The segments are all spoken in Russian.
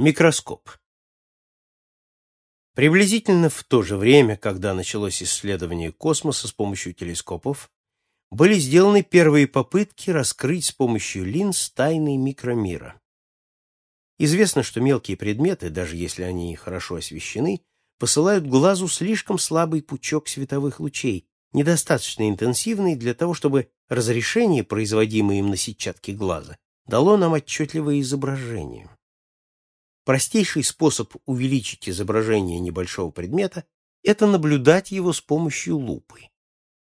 Микроскоп. Приблизительно в то же время, когда началось исследование космоса с помощью телескопов, были сделаны первые попытки раскрыть с помощью линз тайны микромира. Известно, что мелкие предметы, даже если они хорошо освещены, посылают глазу слишком слабый пучок световых лучей, недостаточно интенсивный для того, чтобы разрешение, производимое им на сетчатке глаза, дало нам отчетливое изображение. Простейший способ увеличить изображение небольшого предмета – это наблюдать его с помощью лупы.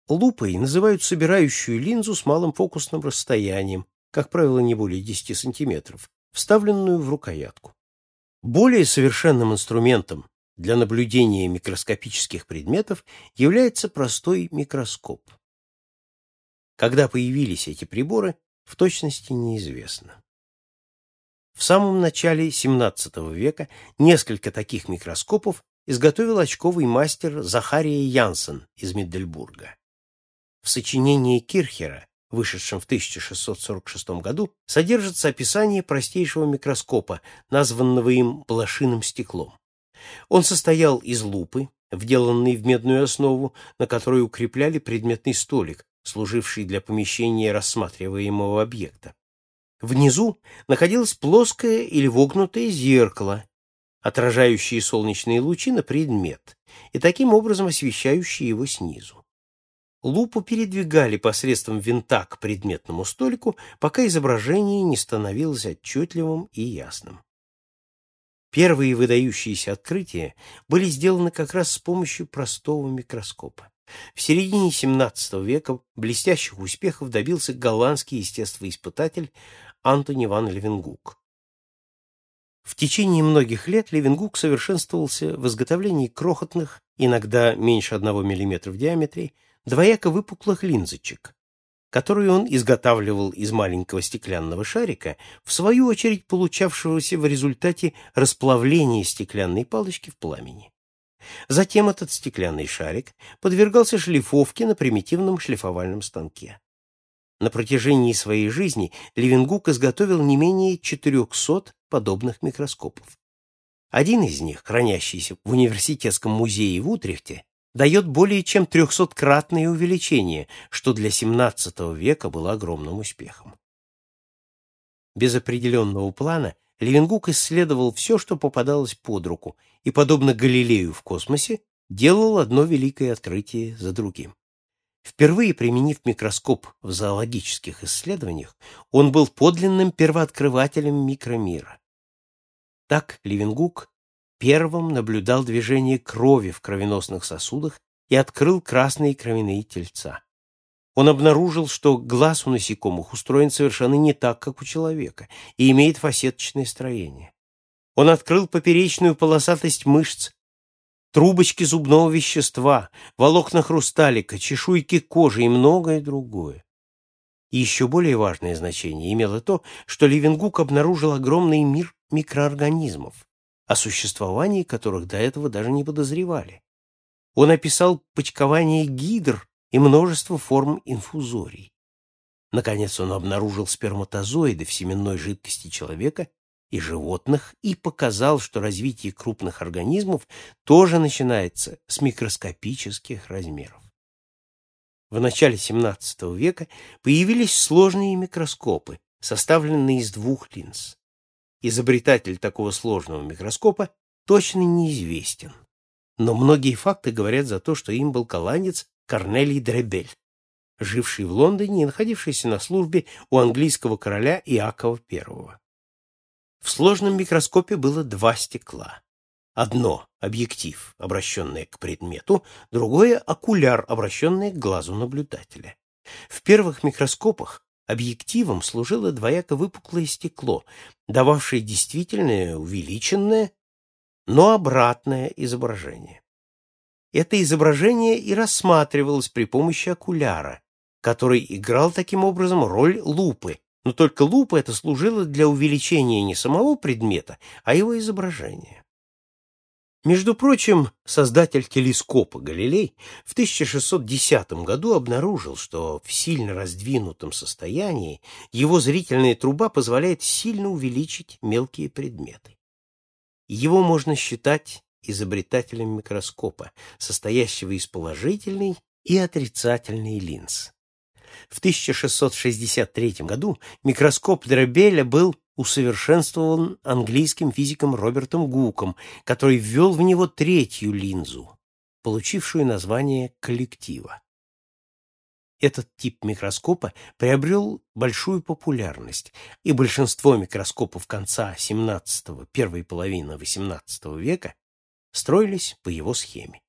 Лупой называют собирающую линзу с малым фокусным расстоянием, как правило, не более 10 см, вставленную в рукоятку. Более совершенным инструментом для наблюдения микроскопических предметов является простой микроскоп. Когда появились эти приборы, в точности неизвестно. В самом начале XVII века несколько таких микроскопов изготовил очковый мастер Захария Янсен из Миддельбурга. В сочинении Кирхера, вышедшем в 1646 году, содержится описание простейшего микроскопа, названного им блошиным стеклом. Он состоял из лупы, вделанной в медную основу, на которой укрепляли предметный столик, служивший для помещения рассматриваемого объекта. Внизу находилось плоское или вогнутое зеркало, отражающее солнечные лучи на предмет и таким образом освещающее его снизу. Лупу передвигали посредством винта к предметному столику, пока изображение не становилось отчетливым и ясным. Первые выдающиеся открытия были сделаны как раз с помощью простого микроскопа. В середине XVII века блестящих успехов добился голландский естествоиспытатель Антони ван Левенгук. В течение многих лет Левенгук совершенствовался в изготовлении крохотных, иногда меньше одного мм в диаметре, двояко выпуклых линзочек, которые он изготавливал из маленького стеклянного шарика, в свою очередь получавшегося в результате расплавления стеклянной палочки в пламени. Затем этот стеклянный шарик подвергался шлифовке на примитивном шлифовальном станке. На протяжении своей жизни Левенгук изготовил не менее 400 подобных микроскопов. Один из них, хранящийся в университетском музее в Утрехте, дает более чем 300-кратное увеличение, что для XVII века было огромным успехом. Без определенного плана Левенгук исследовал все, что попадалось под руку, и, подобно Галилею в космосе, делал одно великое открытие за другим. Впервые применив микроскоп в зоологических исследованиях, он был подлинным первооткрывателем микромира. Так Левенгук первым наблюдал движение крови в кровеносных сосудах и открыл красные кровяные тельца. Он обнаружил, что глаз у насекомых устроен совершенно не так, как у человека, и имеет фасеточное строение. Он открыл поперечную полосатость мышц трубочки зубного вещества, волокна хрусталика, чешуйки кожи и многое другое. И еще более важное значение имело то, что Левенгук обнаружил огромный мир микроорганизмов, о существовании которых до этого даже не подозревали. Он описал почкование гидр и множество форм инфузорий. Наконец он обнаружил сперматозоиды в семенной жидкости человека и животных и показал, что развитие крупных организмов тоже начинается с микроскопических размеров. В начале XVII века появились сложные микроскопы, составленные из двух линз. Изобретатель такого сложного микроскопа точно неизвестен, но многие факты говорят за то, что им был голландец Корнелий Дребель, живший в Лондоне и находившийся на службе у английского короля Иакова I. В сложном микроскопе было два стекла. Одно — объектив, обращенный к предмету, другое — окуляр, обращенный к глазу наблюдателя. В первых микроскопах объективом служило двояко выпуклое стекло, дававшее действительное увеличенное, но обратное изображение. Это изображение и рассматривалось при помощи окуляра, который играл таким образом роль лупы, но только лупа это служила для увеличения не самого предмета, а его изображения. Между прочим, создатель телескопа Галилей в 1610 году обнаружил, что в сильно раздвинутом состоянии его зрительная труба позволяет сильно увеличить мелкие предметы. Его можно считать изобретателем микроскопа, состоящего из положительной и отрицательной линз. В 1663 году микроскоп Дробеля был усовершенствован английским физиком Робертом Гуком, который ввел в него третью линзу, получившую название коллектива. Этот тип микроскопа приобрел большую популярность, и большинство микроскопов конца XVII – первой половины XVIII века строились по его схеме.